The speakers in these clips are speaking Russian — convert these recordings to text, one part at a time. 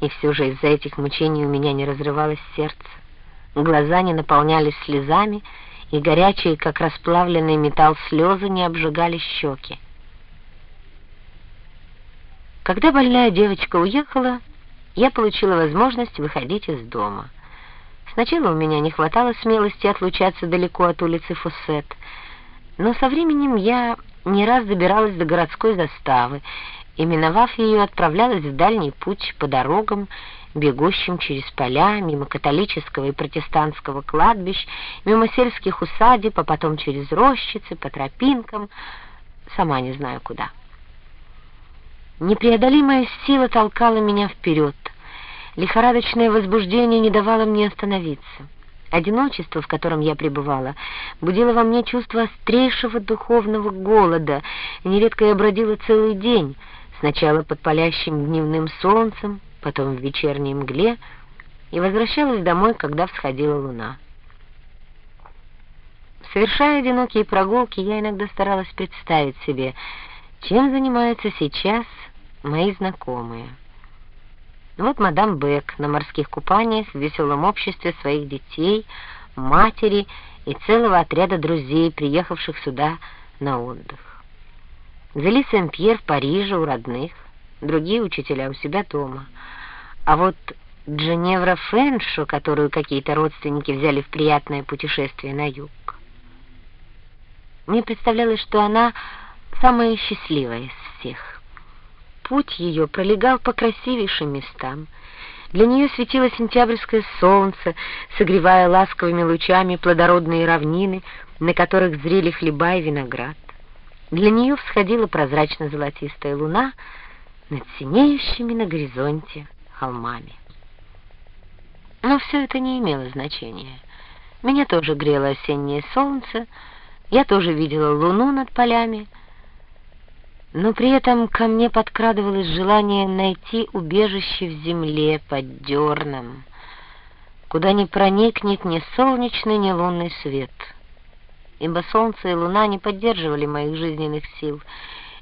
И все же из-за этих мучений у меня не разрывалось сердце. Глаза не наполнялись слезами, и горячие, как расплавленный металл, слезы не обжигали щеки. Когда больная девочка уехала, я получила возможность выходить из дома. Сначала у меня не хватало смелости отлучаться далеко от улицы Фуссет, но со временем я не раз добиралась до городской заставы и, миновав ее, отправлялась в дальний путь по дорогам, бегущим через поля, мимо католического и протестантского кладбищ, мимо сельских усадеб, а потом через рощицы, по тропинкам, сама не знаю куда. Непреодолимая сила толкала меня вперед. Лихорадочное возбуждение не давало мне остановиться. Одиночество, в котором я пребывала, будило во мне чувство острейшего духовного голода, нередко я бродила целый день, сначала под палящим дневным солнцем, потом в вечерней мгле, и возвращалась домой, когда всходила луна. Совершая одинокие прогулки, я иногда старалась представить себе, чем занимаются сейчас мои знакомые. Вот мадам Бек на морских купаниях в веселом обществе своих детей, матери и целого отряда друзей, приехавших сюда на отдых. Зели Сен-Пьер в Париже у родных, другие учителя у себя дома. А вот Дженевра Фэншо, которую какие-то родственники взяли в приятное путешествие на юг. Мне представлялось, что она самая счастливая из всех. Путь ее пролегал по красивейшим местам. Для нее светило сентябрьское солнце, согревая ласковыми лучами плодородные равнины, на которых зрели хлеба и виноград. Для нее всходила прозрачно-золотистая луна над синеющими на горизонте холмами. Но все это не имело значения. Меня тоже грело осеннее солнце, я тоже видела луну над полями, но при этом ко мне подкрадывалось желание найти убежище в земле под дерном, куда не проникнет ни солнечный, ни лунный свет, ибо солнце и луна не поддерживали моих жизненных сил,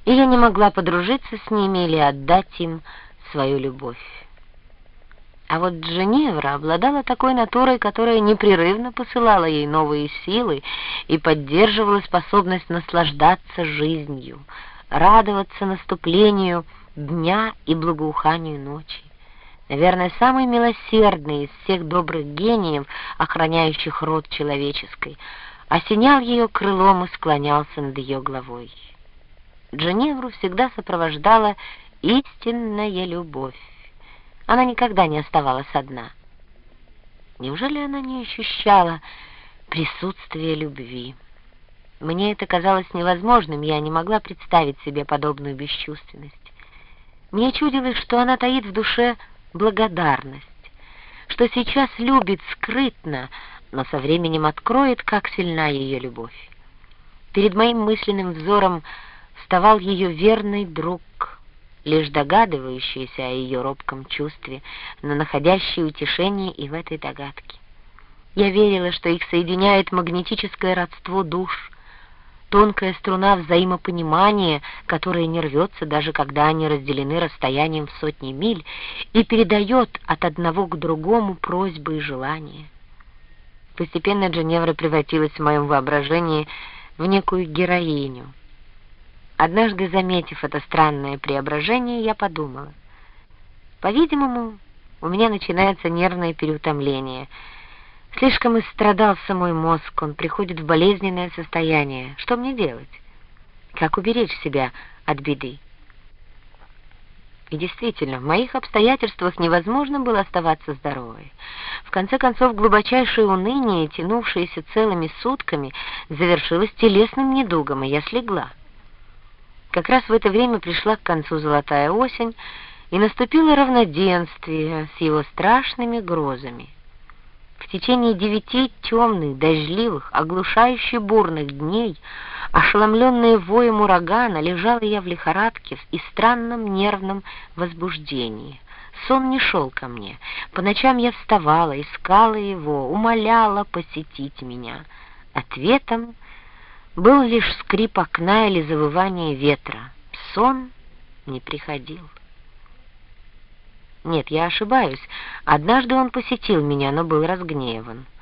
и я не могла подружиться с ними или отдать им свою любовь. А вот Дженевра обладала такой натурой, которая непрерывно посылала ей новые силы и поддерживала способность наслаждаться жизнью — радоваться наступлению дня и благоуханию ночи. Наверное, самый милосердный из всех добрых гениев, охраняющих род человеческий, осенял ее крылом и склонялся над ее головой. Дженевру всегда сопровождала истинная любовь. Она никогда не оставалась одна. Неужели она не ощущала присутствия любви? Мне это казалось невозможным, я не могла представить себе подобную бесчувственность. Мне чудилось, что она таит в душе благодарность, что сейчас любит скрытно, но со временем откроет, как сильна ее любовь. Перед моим мысленным взором вставал ее верный друг, лишь догадывающийся о ее робком чувстве, но находящий утешение и в этой догадке. Я верила, что их соединяет магнетическое родство душ, тонкая струна взаимопонимания, которая не рвется, даже когда они разделены расстоянием в сотни миль, и передает от одного к другому просьбы и желания. Постепенно Дженевра превратилась в моем воображении в некую героиню. Однажды, заметив это странное преображение, я подумала, по-видимому, у меня начинается нервное переутомление — Слишком истрадался мой мозг, он приходит в болезненное состояние. Что мне делать? Как уберечь себя от беды? И действительно, в моих обстоятельствах невозможно было оставаться здоровой. Конце концов, глубочайшее уныние, тянувшееся целыми сутками, завершилось телесным недугом, и я слегла. Как раз в это время пришла к концу золотая осень, и наступило равноденствие с его страшными грозами. В течение девяти темных, дождливых, оглушающе бурных дней, ошеломленная воем урагана, лежала я в лихорадке и странном нервном возбуждении. Сон не шел ко мне. По ночам я вставала, искала его, умоляла посетить меня. Ответом был лишь скрип окна или завывание ветра. Сон не приходил. Нет, я ошибаюсь. Однажды он посетил меня, но был разгневан.